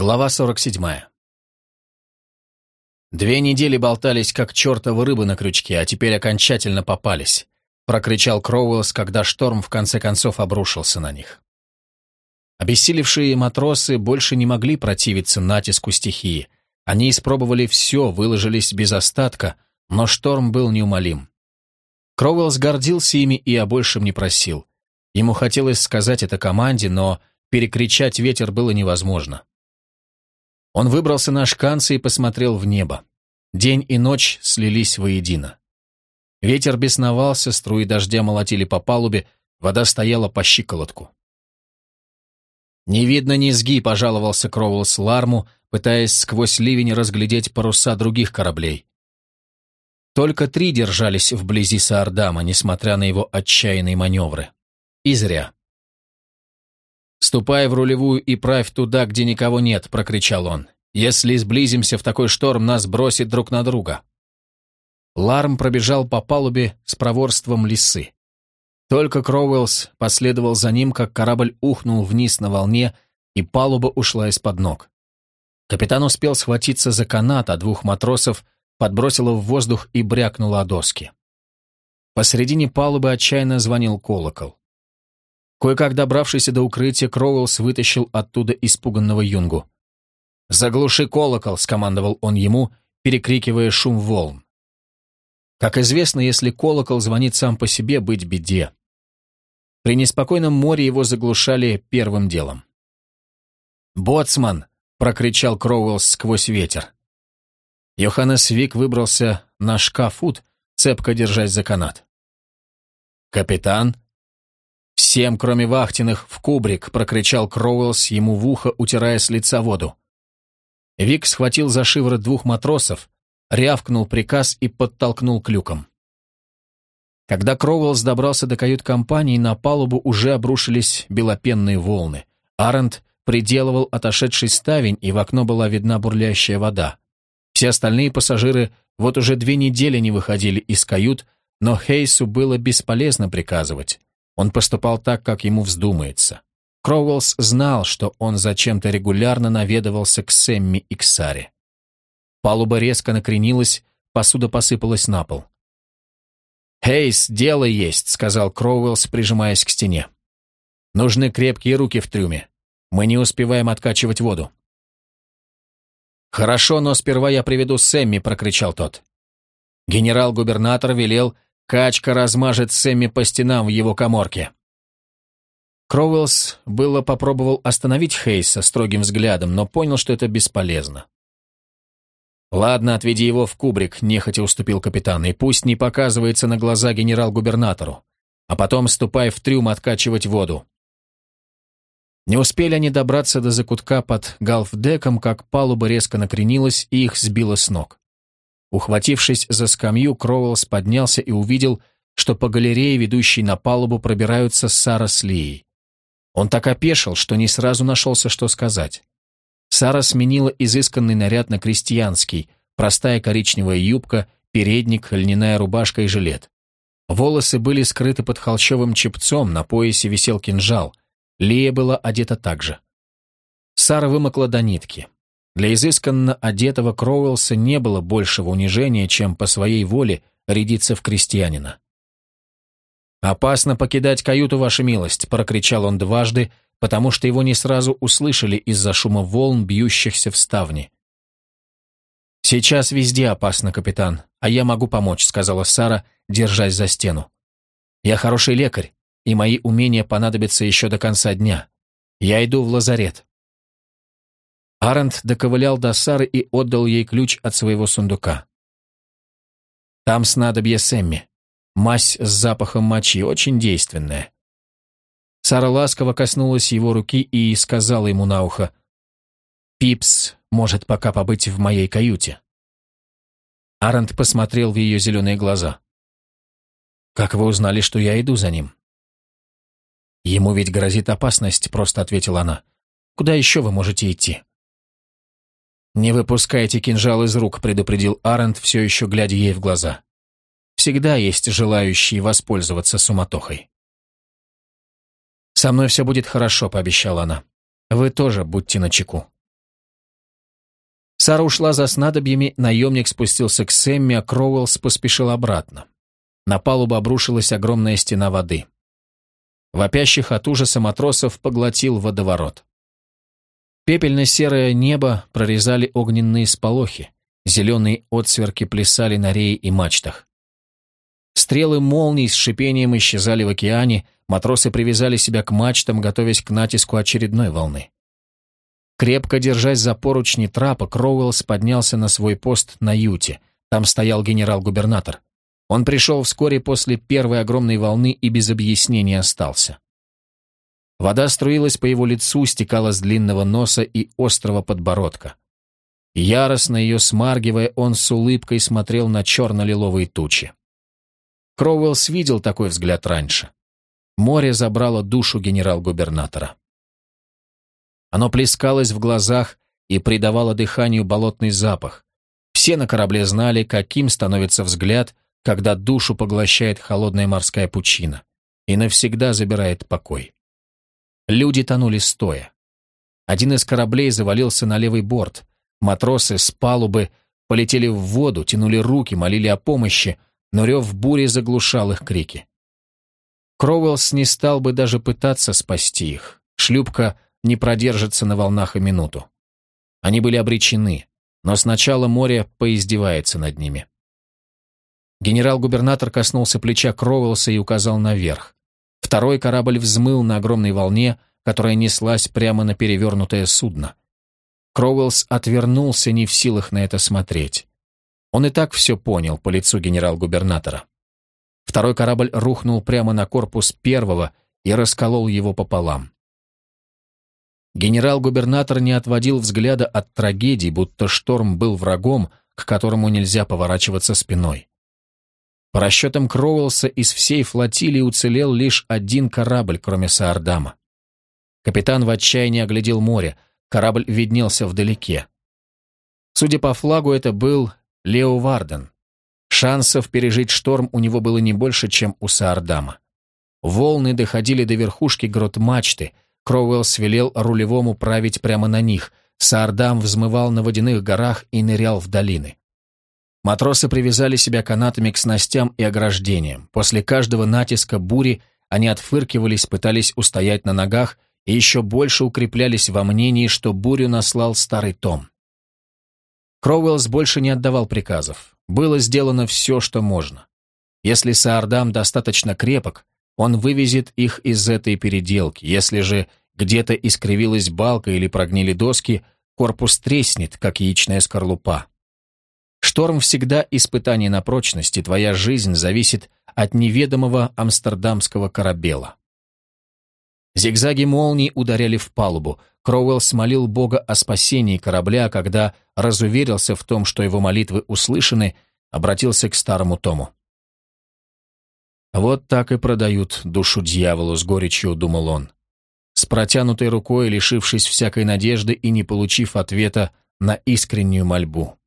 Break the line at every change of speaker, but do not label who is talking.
Глава 47. «Две недели болтались, как чертовы рыбы на крючке, а теперь окончательно попались», прокричал Кроуэллс, когда шторм в конце концов обрушился на них. Обессилевшие матросы больше не могли противиться натиску стихии. Они испробовали все, выложились без остатка, но шторм был неумолим. Кроуэллс гордился ими и о большем не просил. Ему хотелось сказать это команде, но перекричать ветер было невозможно. Он выбрался на шканцы и посмотрел в небо. День и ночь слились воедино. Ветер бесновался, струи дождя молотили по палубе, вода стояла по щиколотку. «Не видно низги», — пожаловался Кроулс Ларму, пытаясь сквозь ливень разглядеть паруса других кораблей. Только три держались вблизи Саардама, несмотря на его отчаянные маневры. И зря. «Ступай в рулевую и правь туда, где никого нет», — прокричал он. «Если сблизимся в такой шторм, нас бросит друг на друга». Ларм пробежал по палубе с проворством лисы. Только Кроуэллс последовал за ним, как корабль ухнул вниз на волне, и палуба ушла из-под ног. Капитан успел схватиться за канат, а двух матросов подбросило в воздух и брякнуло о доски. Посередине палубы отчаянно звонил колокол. Кое-как добравшийся до укрытия, Кроуэллс вытащил оттуда испуганного юнгу. «Заглуши колокол», — скомандовал он ему, перекрикивая шум волн. Как известно, если колокол звонит сам по себе, быть беде. При неспокойном море его заглушали первым делом. «Боцман!» — прокричал Кроуэллс сквозь ветер. Йоханнес Вик выбрался на шкафут, цепко держась за канат. «Капитан?» «Всем, кроме вахтенных, в кубрик!» — прокричал Кроуэллс ему в ухо, утирая с лица воду. Вик схватил за шиворот двух матросов, рявкнул приказ и подтолкнул к люкам. Когда Кроуэллс добрался до кают-компании, на палубу уже обрушились белопенные волны. Арент приделывал отошедший ставень, и в окно была видна бурлящая вода. Все остальные пассажиры вот уже две недели не выходили из кают, но Хейсу было бесполезно приказывать. Он поступал так, как ему вздумается. Кроуэллс знал, что он зачем-то регулярно наведывался к Сэмми и к Саре. Палуба резко накренилась, посуда посыпалась на пол. «Хейс, дело есть», — сказал Кроуэллс, прижимаясь к стене. «Нужны крепкие руки в трюме. Мы не успеваем откачивать воду». «Хорошо, но сперва я приведу Сэмми», — прокричал тот. Генерал-губернатор велел Качка размажет Сэмми по стенам в его коморке. Кроуэллс было попробовал остановить Хейса строгим взглядом, но понял, что это бесполезно. «Ладно, отведи его в кубрик», — нехотя уступил капитан, «и пусть не показывается на глаза генерал-губернатору, а потом ступай в трюм откачивать воду». Не успели они добраться до закутка под галфдеком, как палуба резко накренилась и их сбила с ног. Ухватившись за скамью, Кроуэллс поднялся и увидел, что по галерее, ведущей на палубу, пробираются Сара с Лией. Он так опешил, что не сразу нашелся, что сказать. Сара сменила изысканный наряд на крестьянский, простая коричневая юбка, передник, льняная рубашка и жилет. Волосы были скрыты под холщовым чепцом, на поясе висел кинжал. Лия была одета так же. Сара вымокла до нитки. Для изысканно одетого Кроуэлса не было большего унижения, чем по своей воле рядиться в крестьянина. «Опасно покидать каюту, ваша милость», — прокричал он дважды, потому что его не сразу услышали из-за шума волн, бьющихся в ставни. «Сейчас везде опасно, капитан, а я могу помочь», — сказала Сара, держась за стену. «Я хороший лекарь, и мои умения понадобятся еще до конца дня. Я иду в лазарет». Арент доковылял до Сары и отдал ей ключ от своего сундука. «Там снадобье Сэмми. Мазь с запахом мочи, очень действенная». Сара ласково коснулась его руки и сказала ему на ухо, «Пипс может пока побыть в моей каюте». Арент посмотрел в ее зеленые глаза. «Как вы узнали, что я иду за ним?» «Ему ведь грозит опасность», — просто ответила она. «Куда еще вы можете идти?» «Не выпускайте кинжал из рук», — предупредил Арент, все еще глядя ей в глаза. «Всегда есть желающие воспользоваться суматохой». «Со мной все будет хорошо», — пообещала она. «Вы тоже будьте начеку». Сара ушла за снадобьями, наемник спустился к Сэмми, а Кроуэллс поспешил обратно. На палубу обрушилась огромная стена воды. Вопящих от ужаса матросов поглотил водоворот. Пепельно-серое небо прорезали огненные сполохи, зеленые отсверки плясали на рее и мачтах. Стрелы молний с шипением исчезали в океане, матросы привязали себя к мачтам, готовясь к натиску очередной волны. Крепко держась за поручни трапа, Кроуэллс поднялся на свой пост на юте. Там стоял генерал-губернатор. Он пришел вскоре после первой огромной волны и без объяснений остался. Вода струилась по его лицу, стекала с длинного носа и острого подбородка. Яростно ее смаргивая, он с улыбкой смотрел на черно-лиловые тучи. Кроуэллс видел такой взгляд раньше. Море забрало душу генерал-губернатора. Оно плескалось в глазах и придавало дыханию болотный запах. Все на корабле знали, каким становится взгляд, когда душу поглощает холодная морская пучина и навсегда забирает покой. Люди тонули стоя. Один из кораблей завалился на левый борт. Матросы с палубы полетели в воду, тянули руки, молили о помощи, но рев бури заглушал их крики. Кроуэллс не стал бы даже пытаться спасти их. Шлюпка не продержится на волнах и минуту. Они были обречены, но сначала море поиздевается над ними. Генерал-губернатор коснулся плеча Кроуэлса и указал наверх. Второй корабль взмыл на огромной волне, которая неслась прямо на перевернутое судно. Кроуэлс отвернулся, не в силах на это смотреть. Он и так все понял по лицу генерал-губернатора. Второй корабль рухнул прямо на корпус первого и расколол его пополам. Генерал-губернатор не отводил взгляда от трагедии, будто шторм был врагом, к которому нельзя поворачиваться спиной. По расчетам Кроуэлса из всей флотилии уцелел лишь один корабль, кроме Саардама. Капитан в отчаянии оглядел море, корабль виднелся вдалеке. Судя по флагу, это был Лео Варден. Шансов пережить шторм у него было не больше, чем у Саардама. Волны доходили до верхушки грот мачты — Кроуэлл велел рулевому править прямо на них. Саардам взмывал на водяных горах и нырял в долины. Матросы привязали себя канатами к снастям и ограждениям. После каждого натиска бури они отфыркивались, пытались устоять на ногах и еще больше укреплялись во мнении, что бурю наслал старый Том. Кроуэллс больше не отдавал приказов. Было сделано все, что можно. Если Саардам достаточно крепок, он вывезет их из этой переделки. Если же где-то искривилась балка или прогнили доски, корпус треснет, как яичная скорлупа. Шторм всегда испытание на прочность, и твоя жизнь зависит от неведомого амстердамского корабела. Зигзаги молний ударяли в палубу. Кроуэлл смолил Бога о спасении корабля, а когда разуверился в том, что его молитвы услышаны, обратился к старому Тому. «Вот так и продают душу дьяволу», — с горечью думал он. С протянутой рукой, лишившись всякой надежды и не получив ответа на искреннюю мольбу.